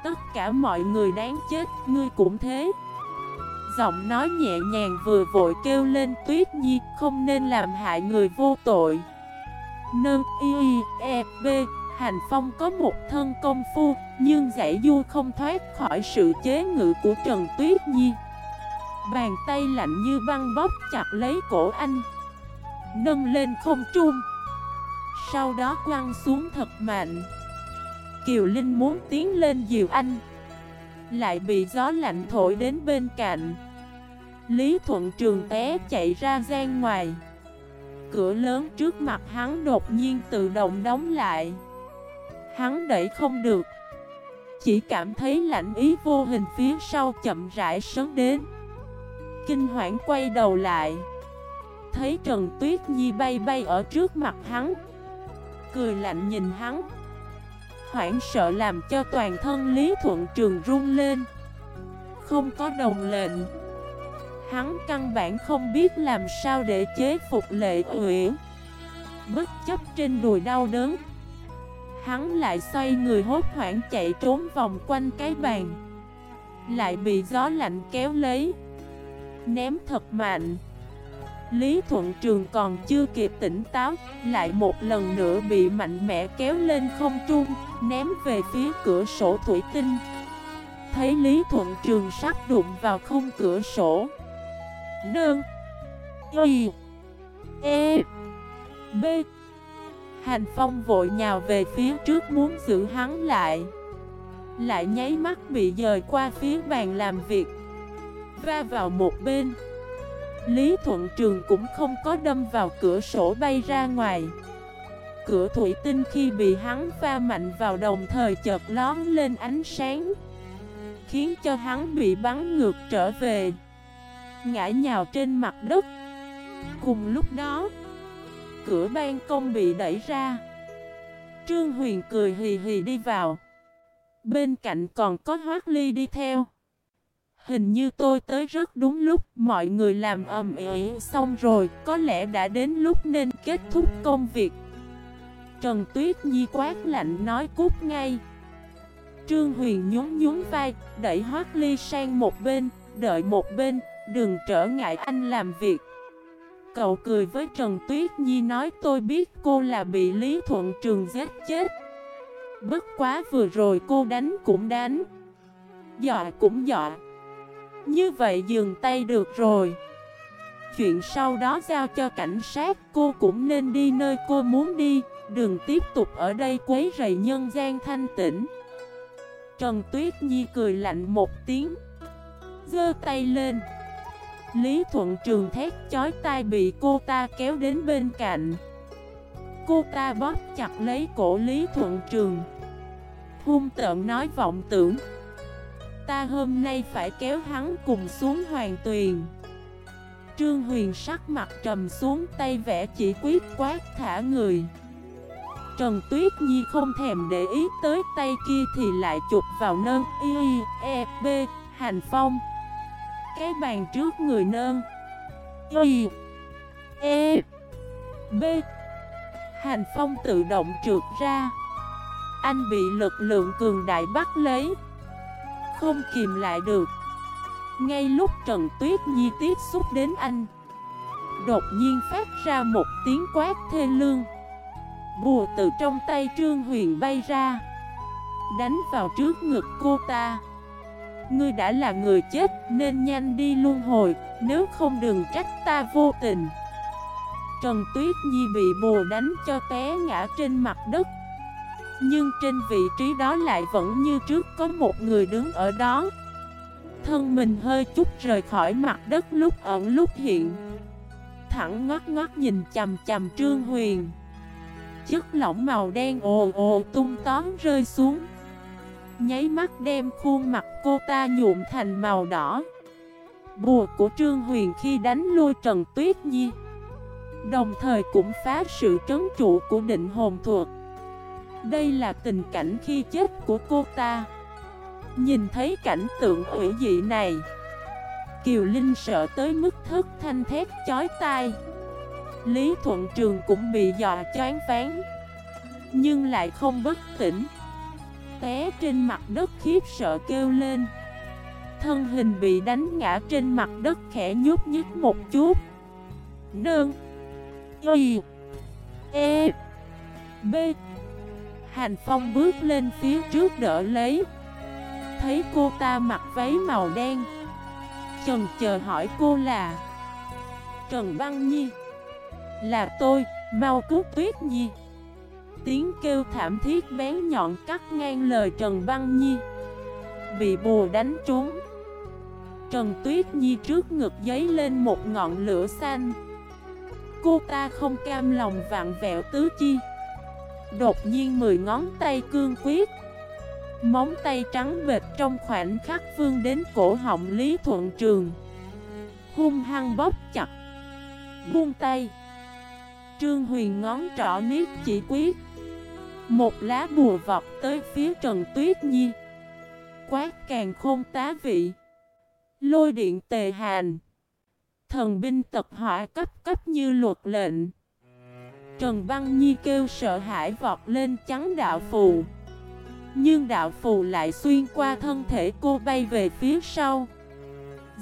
S1: Tất cả mọi người đáng chết, ngươi cũng thế. Giọng nói nhẹ nhàng vừa vội kêu lên Tuyết Nhi Không nên làm hại người vô tội. Nâng y e b Hành Phong có một thân công phu Nhưng giải du không thoát khỏi sự chế ngự của Trần Tuyết Nhi. Bàn tay lạnh như băng bóp chặt lấy cổ anh. Nâng lên không trung sau đó quăng xuống thật mạnh. Kiều Linh muốn tiến lên dìu anh. Lại bị gió lạnh thổi đến bên cạnh. Lý Thuận Trường té chạy ra gian ngoài. Cửa lớn trước mặt hắn đột nhiên tự động đóng lại. Hắn đẩy không được. Chỉ cảm thấy lạnh ý vô hình phía sau chậm rãi sớm đến. Kinh hoảng quay đầu lại. Thấy Trần Tuyết Nhi bay bay ở trước mặt hắn Cười lạnh nhìn hắn. Hoảng sợ làm cho toàn thân Lý Thuận Trường run lên. Không có đồng lệnh. Hắn căn bản không biết làm sao để chế phục lệ uyển Bất chấp trên đùi đau đớn, Hắn lại xoay người hốt hoảng chạy trốn vòng quanh cái bàn. Lại bị gió lạnh kéo lấy, Ném thật mạnh. Lý Thuận Trường còn chưa kịp tỉnh táo, Lại một lần nữa bị mạnh mẽ kéo lên không trung, Ném về phía cửa sổ thủy tinh. Thấy Lý Thuận Trường sắp đụng vào không cửa sổ. Nương. Y. E. B. Hành Phong vội nhào về phía trước muốn giữ hắn lại. Lại nháy mắt bị dời qua phía bàn làm việc. Va vào một bên. Lý Thuận Trường cũng không có đâm vào cửa sổ bay ra ngoài. Cửa thủy tinh khi bị hắn pha mạnh vào đồng thời chợt lón lên ánh sáng, Khiến cho hắn bị bắn ngược trở về, Ngã nhào trên mặt đất. Cùng lúc đó, Cửa ban công bị đẩy ra. Trương Huyền cười hì hì đi vào. Bên cạnh còn có Hoác Ly đi theo. Hình như tôi tới rất đúng lúc, Mọi người làm ầm ĩ xong rồi, Có lẽ đã đến lúc nên kết thúc công việc. Trần Tuyết Nhi quát lạnh nói cút ngay. Trương Huyền nhún nhún vai, Đẩy Hoác Ly sang một bên, Đợi một bên, Đừng trở ngại anh làm việc. Cậu cười với Trần Tuyết Nhi nói, tôi biết cô là bị Lý Thuận Trường giết chết. Bất quá vừa rồi cô đánh cũng đánh. Dọa cũng dọa như vậy dừng tay được rồi. Chuyện sau đó giao cho cảnh sát, Cô cũng nên đi nơi cô muốn đi, Đừng tiếp tục ở đây quấy rầy nhân gian thanh tĩnh. Trần Tuyết Nhi cười lạnh một tiếng, Giơ tay lên. Lý Thuận Trường thét chói tai bị cô ta kéo đến bên cạnh. Cô ta bóp chặt lấy cổ Lý Thuận Trường. Hung tợn nói vọng tưởng Ta hôm nay phải kéo hắn cùng xuống hoàng tuyền. Trương Huyền sắc mặt trầm xuống tay vẽ chỉ quyết quát thả người. Trần Tuyết Nhi không thèm để ý tới tay kia thì lại chụp vào nơn y, e, b, hành phong. Cái bàn trước người nơn y, e, b. Hành phong tự động trượt ra. Anh bị lực lượng cường đại bắt lấy. Không kìm lại được. Ngay lúc Trần Tuyết Nhi tiếp xúc đến anh, Đột nhiên phát ra một tiếng quát thê lương. Bùa từ trong tay Trương Huyền bay ra, Đánh vào trước ngực cô ta. Ngươi đã là người chết nên nhanh đi luân hồi, Nếu không đừng trách ta vô tình. Trần Tuyết Nhi bị bùa đánh cho té ngã trên mặt đất. Nhưng trên vị trí đó lại vẫn như trước, có một người đứng ở đó. Thân mình hơi chút rời khỏi mặt đất lúc ẩn lúc hiện. Thẳng ngót ngót nhìn chầm chầm Trương Huyền. Chất lỏng màu đen ồ ồ tung tóm rơi xuống. Nháy mắt đem khuôn mặt cô ta nhuộm thành màu đỏ. Bùa của Trương Huyền khi đánh lui Trần Tuyết Nhi. Đồng thời cũng phá sự trấn trụ của định hồn thuật. Đây là tình cảnh khi chết của cô ta. Nhìn thấy cảnh tượng ủy dị này, Kiều Linh sợ tới mức thức thanh thét chói tai. Lý Thuận Trường cũng bị dọa choáng phán Nhưng lại không bất tỉnh. Té trên mặt đất khiếp sợ kêu lên. Thân hình bị đánh ngã trên mặt đất khẽ nhúc nhích một chút. Nương, Y E B Hành Phong bước lên phía trước đỡ lấy. Thấy cô ta mặc váy màu đen. Trần chờ hỏi cô là Trần Băng Nhi? Là tôi, mau cứu Tuyết Nhi. Tiếng kêu thảm thiết bén nhọn cắt ngang lời Trần Băng Nhi. Bị bùa đánh trúng. Trần Tuyết Nhi trước ngực giấy lên một ngọn lửa xanh. Cô ta không cam lòng vặn vẹo tứ chi. Đột nhiên mười ngón tay cương quyết. Móng tay trắng bệt trong khoảnh khắc vương đến cổ họng Lý Thuận Trường. Hung hăng bóp chặt. Buông tay. Trương Huyền ngón trỏ niết chỉ quyết. Một lá bùa vọt tới phía Trần Tuyết Nhi. Quát càng khôn tá vị. Lôi điện tề hàn. Thần binh tật hỏa cấp cấp như luật lệnh. Trần Văn Nhi kêu sợ hãi vọt lên chắn đạo phù. Nhưng đạo phù lại xuyên qua thân thể cô bay về phía sau.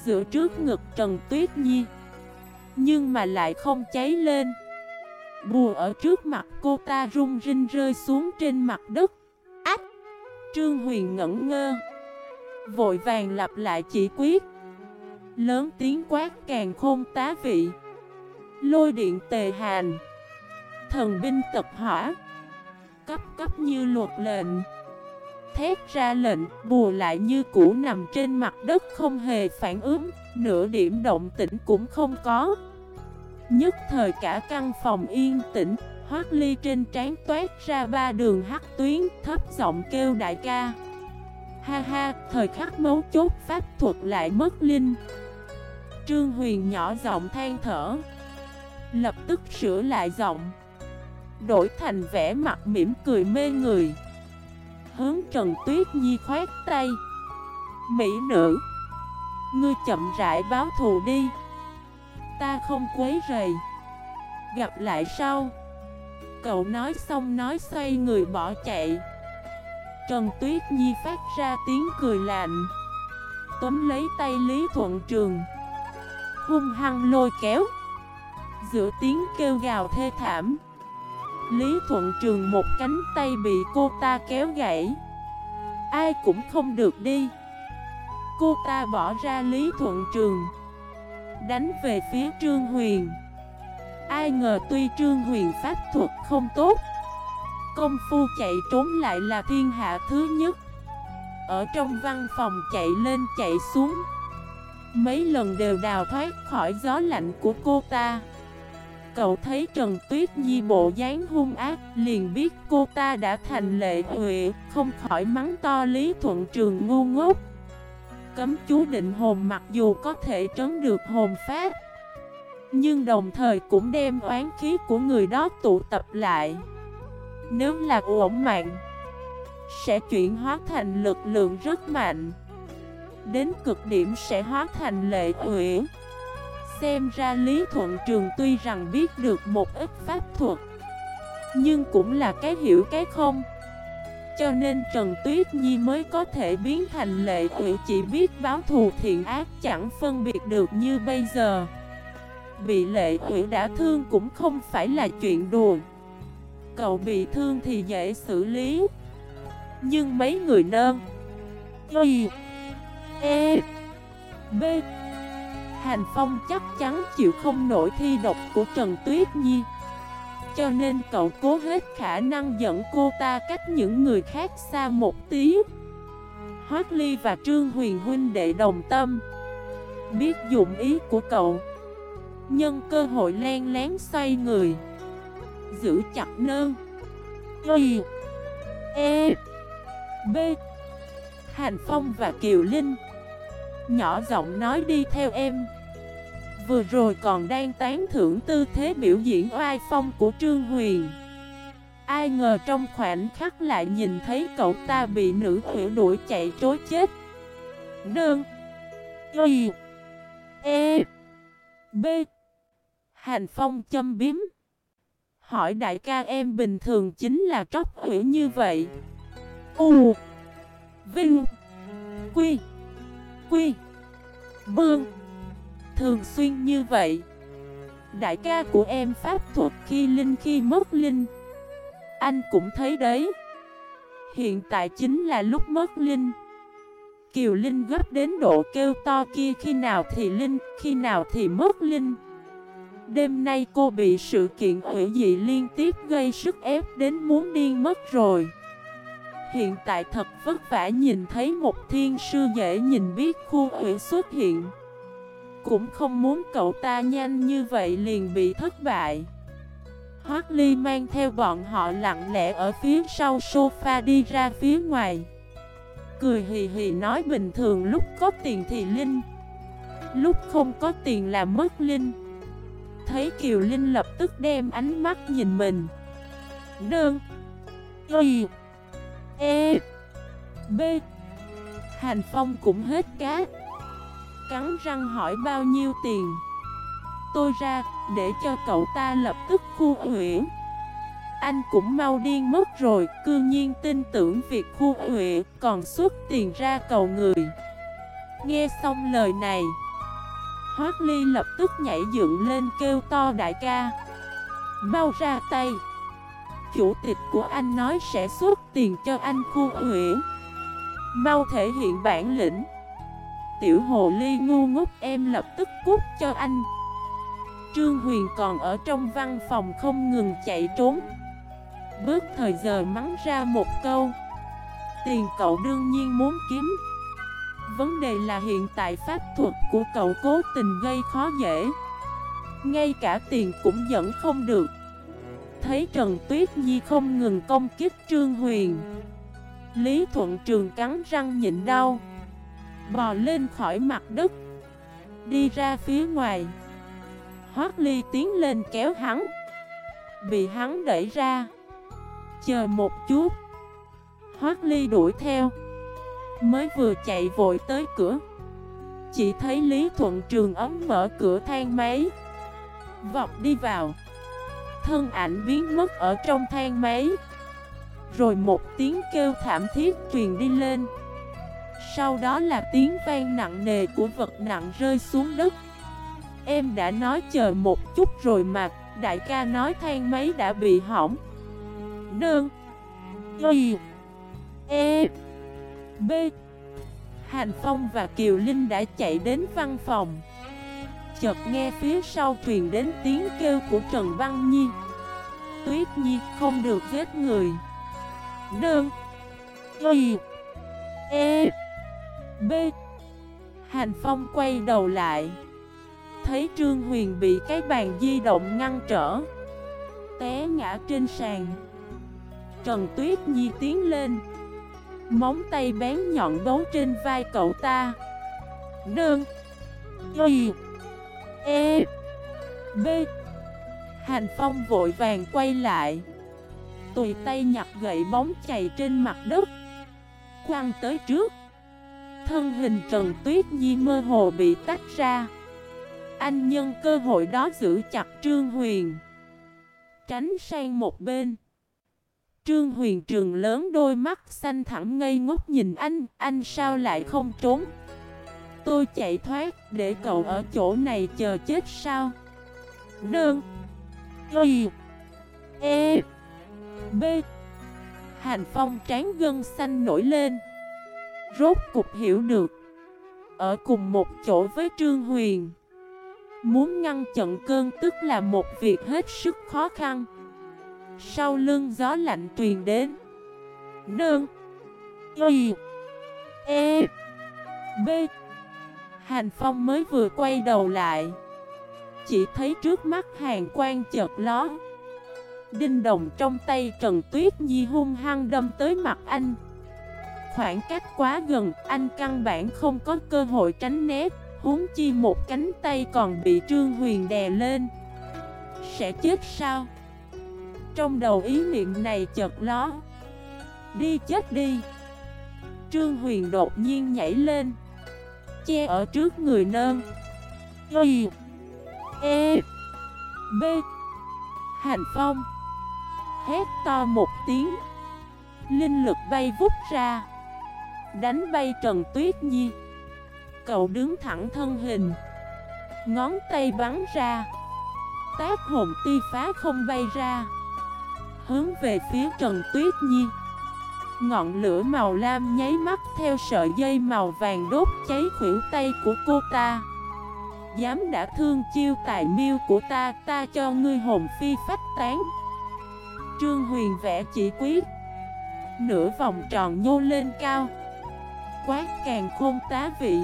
S1: Giữa trước ngực Trần Tuyết Nhi, Nhưng mà lại không cháy lên. Bùa ở trước mặt cô ta rung rinh rơi xuống trên mặt đất. Ách! Trương Huyền ngẩn ngơ. Vội vàng lặp lại chỉ quyết. Lớn tiếng quát càng khôn tá vị. Lôi điện tề hàn. Thần binh tập hỏa. Cấp cấp như luật lệnh. Thét ra lệnh Bùa lại như cũ nằm trên mặt đất không hề phản ứng Nửa điểm động tĩnh cũng không có. Nhất thời cả căn phòng yên tĩnh Hoác ly trên trán toát ra ba đường hắc tuyến Thấp giọng kêu đại ca. Ha ha, thời khắc mấu chốt pháp thuật lại mất linh. Trương Huyền nhỏ giọng than thở. Lập tức sửa lại giọng. Đổi thành vẻ mặt mỉm cười mê người. Hướng Trần Tuyết Nhi khoát tay. Mỹ nữ, Ngươi chậm rãi báo thù đi. Ta không quấy rầy. Gặp lại sau. Cậu nói xong nói xoay người bỏ chạy. Trần Tuyết Nhi phát ra tiếng cười lạnh. Tóm lấy tay Lý Thuận Trường. Hung hăng lôi kéo. Giữa tiếng kêu gào thê thảm. Lý Thuận Trường một cánh tay bị cô ta kéo gãy. Ai cũng không được đi. Cô ta bỏ ra Lý Thuận Trường. Đánh về phía Trương Huyền. Ai ngờ tuy Trương Huyền pháp thuật không tốt, Công phu chạy trốn lại là thiên hạ thứ nhất. Ở trong văn phòng chạy lên chạy xuống, Mấy lần đều đào thoát khỏi gió lạnh của cô ta. Cậu thấy Trần Tuyết Nhi bộ dáng hung ác, Liền biết cô ta đã thành lệ huệ, Không khỏi mắng to Lý Thuận Trường ngu ngốc. Cấm chú định hồn mặc dù có thể trấn được hồn phát Nhưng đồng thời cũng đem oán khí của người đó tụ tập lại. Nếu là ổn mạng, Sẽ chuyển hóa thành lực lượng rất mạnh. Đến cực điểm sẽ hóa thành lệ huệ. Xem ra Lý Thuận Trường tuy rằng biết được một ít pháp thuật, Nhưng cũng là cái hiểu cái không. Cho nên Trần Tuyết Nhi mới có thể biến thành lệ quỷ chỉ biết báo thù thiện ác chẳng phân biệt được như bây giờ. Bị lệ quỷ đã thương cũng không phải là chuyện đùa. Cậu bị thương thì dễ xử lý. Nhưng mấy người nơn Y E B Hành Phong chắc chắn chịu không nổi thi độc của Trần Tuyết Nhi. Cho nên cậu cố hết khả năng dẫn cô ta cách những người khác xa một tí. Hoác Ly và Trương Huyền Huynh đệ đồng tâm. Biết dụng ý của cậu. Nhân cơ hội len lén xoay người. Giữ chặt nơ. Y. E. B. Hành Phong và Kiều Linh. Nhỏ giọng nói đi theo em. Vừa rồi còn đang tán thưởng tư thế biểu diễn oai phong của Trương Huyền. Ai ngờ trong khoảnh khắc lại nhìn thấy cậu ta bị nữ hiểu đuổi chạy trối chết. Đơn Y. E. B. Hành phong châm biếm. Hỏi đại ca em bình thường chính là tróc hủy như vậy. U. Vinh. Quy. Quy. Bương Thường xuyên như vậy. Đại ca của em pháp thuật khi linh khi mất linh. Anh cũng thấy đấy. Hiện tại chính là lúc mất linh. Kiều Linh gấp đến độ kêu to kia khi nào thì linh, khi nào thì mất linh. Đêm nay cô bị sự kiện hủy dị liên tiếp gây sức ép đến muốn điên mất rồi. Hiện tại thật vất vả nhìn thấy một thiên sư dễ nhìn biết khu ủy xuất hiện. Cũng không muốn cậu ta nhanh như vậy liền bị thất bại. Hoác Ly mang theo bọn họ lặng lẽ ở phía sau sofa đi ra phía ngoài. Cười hì hì nói bình thường lúc có tiền thì Linh, Lúc không có tiền là mất Linh. Thấy Kiều Linh lập tức đem ánh mắt nhìn mình. Đơn, Y E B. Hành Phong cũng hết cá. Cắn răng hỏi bao nhiêu tiền? Tôi ra, để cho cậu ta lập tức khu huyễn Anh cũng mau điên mất rồi, Cư nhiên tin tưởng việc khu huyễn Còn xuất tiền ra cầu người. Nghe xong lời này Hoác Ly lập tức nhảy dựng lên kêu to đại ca. Mau ra tay! Chủ tịch của anh nói sẽ xuất tiền cho anh khu huyễn Mau thể hiện bản lĩnh. Tiểu hồ ly ngu ngốc em lập tức cút cho anh. Trương Huyền còn ở trong văn phòng không ngừng chạy trốn. Bước thời giờ mắng ra một câu. Tiền cậu đương nhiên muốn kiếm. Vấn đề là hiện tại pháp thuật của cậu cố tình gây khó dễ. Ngay cả tiền cũng dẫn không được thấy Trần Tuyết Nhi không ngừng công kích Trương Huyền. Lý Thuận Trường cắn răng nhịn đau. Bò lên khỏi mặt đất. Đi ra phía ngoài. Hoác Ly tiến lên kéo hắn. Bị hắn đẩy ra. Chờ một chút. Hoác Ly đuổi theo. Mới vừa chạy vội tới cửa. Chỉ thấy Lý Thuận Trường ấm mở cửa thang máy. Vọt đi vào thân ảnh biến mất ở trong thang máy. Rồi một tiếng kêu thảm thiết truyền đi lên. Sau đó là tiếng vang nặng nề của vật nặng rơi xuống đất. Em đã nói chờ một chút rồi mà, Đại ca nói thang máy đã bị hỏng. Đơn Y. E. B. Hành Phong và Kiều Linh đã chạy đến văn phòng. Chợt nghe phía sau truyền đến tiếng kêu của Trần Văn Nhi. Tuyết Nhi không được giết người. Đơn. Y. E. B. Hành Phong quay đầu lại. Thấy Trương Huyền bị cái bàn di động ngăn trở. Té ngã trên sàn. Trần Tuyết Nhi tiến lên. Móng tay bén nhọn bấu trên vai cậu ta. Đơn, Y. E B. Hành Phong vội vàng quay lại. Tùy tay nhặt gậy bóng chày trên mặt đất. Quăng tới trước. Thân hình Trần Tuyết Nhi mơ hồ bị tách ra. Anh nhân cơ hội đó giữ chặt Trương Huyền. Tránh sang một bên. Trương Huyền trường lớn đôi mắt xanh thẳng ngây ngốc nhìn anh. Anh sao lại không trốn? Tôi chạy thoát để cậu ở chỗ này chờ chết sao? Đơn Y. E. B. Hành phong tráng gân xanh nổi lên. Rốt cục hiểu được. Ở cùng một chỗ với Trương Huyền. Muốn ngăn chặn cơn tức là một việc hết sức khó khăn. Sau lưng gió lạnh truyền đến. Nương. Y. E. B. Hành Phong mới vừa quay đầu lại. Chỉ thấy trước mắt hàng quan chợt ló. Đinh đồng trong tay Trần Tuyết Nhi hung hăng đâm tới mặt anh. Khoảng cách quá gần, Anh căn bản không có cơ hội tránh né, Huống chi một cánh tay còn bị Trương Huyền đè lên. Sẽ chết sao? Trong đầu ý niệm này chợt ló. Đi chết đi. Trương Huyền đột nhiên nhảy lên. Che ở trước người nơn Y E B. Hành Phong. Hét to một tiếng. Linh lực bay vút ra. Đánh bay Trần Tuyết Nhi. Cậu đứng thẳng thân hình. Ngón tay bắn ra. Tác hồn ti phá không bay ra. Hướng về phía Trần Tuyết Nhi. Ngọn lửa màu lam nháy mắt theo sợi dây màu vàng đốt cháy khuỷu tay của cô ta. Dám đã thương chiêu tài miêu của ta Ta cho ngươi hồn phi phách tán. Trương Huyền vẽ chỉ quyết Nửa vòng tròn nhô lên cao. Quát càng khôn tá vị.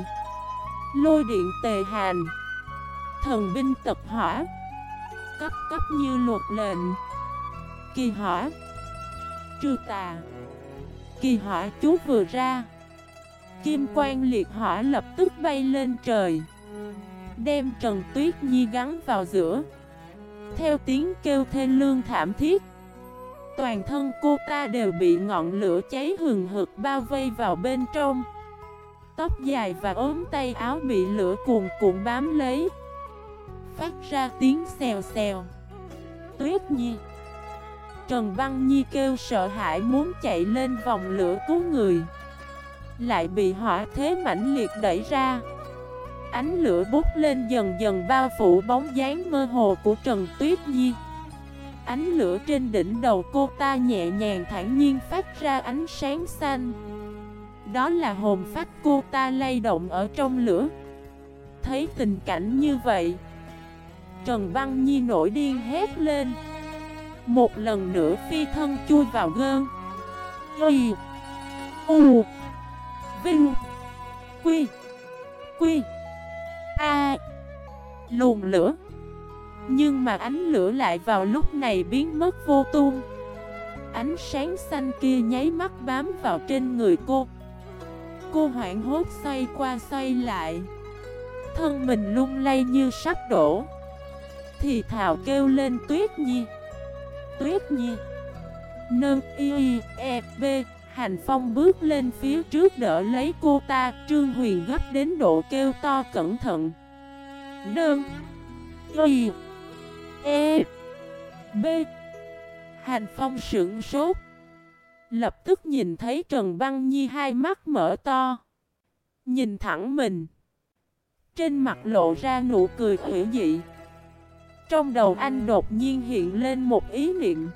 S1: Lôi điện tề hàn. Thần binh tập hỏa. Cấp cấp như luật lệnh. Kỳ hỏa. Trừ tà. Kỳ hỏa chú vừa ra. Kim quang liệt hỏa lập tức bay lên trời, Đem Trần Tuyết Nhi gắn vào giữa. Theo tiếng kêu thê lương thảm thiết, Toàn thân cô ta đều bị ngọn lửa cháy hừng hực bao vây vào bên trong. Tóc dài và ốm tay áo bị lửa cuồn cuộn bám lấy, Phát ra tiếng xèo xèo. Tuyết Nhi Trần Băng Nhi kêu sợ hãi muốn chạy lên vòng lửa cứu người. Lại bị hỏa thế mãnh liệt đẩy ra. Ánh lửa bút lên dần dần bao phủ bóng dáng mơ hồ của Trần Tuyết Nhi. Ánh lửa trên đỉnh đầu cô ta nhẹ nhàng thản nhiên phát ra ánh sáng xanh. Đó là hồn phách cô ta lay động ở trong lửa. Thấy tình cảnh như vậy, Trần Băng Nhi nổi điên hét lên một lần nữa phi thân chui vào gơn Y. U. Vinh. Quy. Quy. A. Luồn lửa. Nhưng mà ánh lửa lại vào lúc này biến mất vô tung. Ánh sáng xanh kia nháy mắt bám vào trên người cô. Cô hoảng hốt xoay qua xoay lại. Thân mình lung lay như sắp đổ. Thì thào kêu lên tuyết nhi. Tuyết Nhi. Nâng y e b Hành Phong bước lên phía trước đỡ lấy cô ta, Trương Huyền gấp đến độ kêu to cẩn thận. Nâng Y E B Hành Phong sững sốt, Lập tức nhìn thấy Trần Băng Nhi hai mắt mở to, Nhìn thẳng mình. Trên mặt lộ ra nụ cười hữu dị trong đầu anh đột nhiên hiện lên một ý niệm.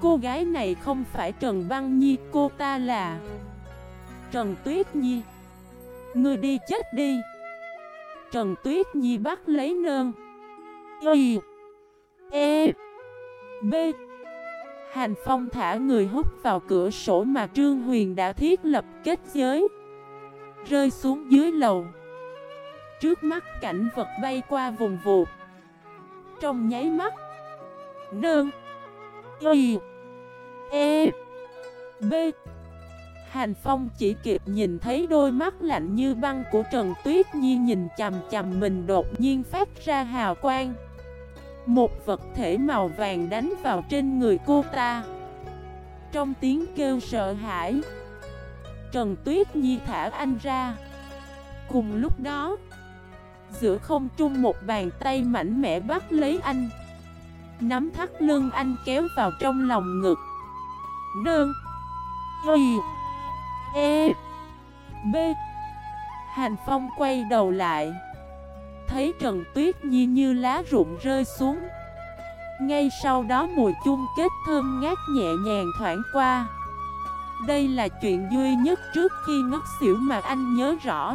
S1: Cô gái này không phải Trần văn Nhi, cô ta là Trần Tuyết Nhi. Người đi chết đi. Trần Tuyết Nhi bắt lấy nơn. Y E B. Hành Phong thả người hút vào cửa sổ mà Trương Huyền đã thiết lập kết giới. Rơi xuống dưới lầu. Trước mắt cảnh vật bay qua vùng vụt. Trong nháy mắt. Nương. Y. E. B. Hành Phong chỉ kịp nhìn thấy đôi mắt lạnh như băng của Trần Tuyết Nhi nhìn chầm chầm mình đột nhiên phát ra hào quang. Một vật thể màu vàng đánh vào trên người cô ta. Trong tiếng kêu sợ hãi, Trần Tuyết Nhi thả anh ra. Cùng lúc đó Giữa không trung một bàn tay mạnh mẽ bắt lấy anh. Nắm thắt lưng anh kéo vào trong lòng ngực. Đơn, Y. E. B. Hành Phong quay đầu lại. Thấy Trần Tuyết Nhi như lá rụng rơi xuống. Ngay sau đó mùi chung kết thơm ngát nhẹ nhàng thoảng qua. Đây là chuyện duy nhất trước khi ngất xỉu mà anh nhớ rõ.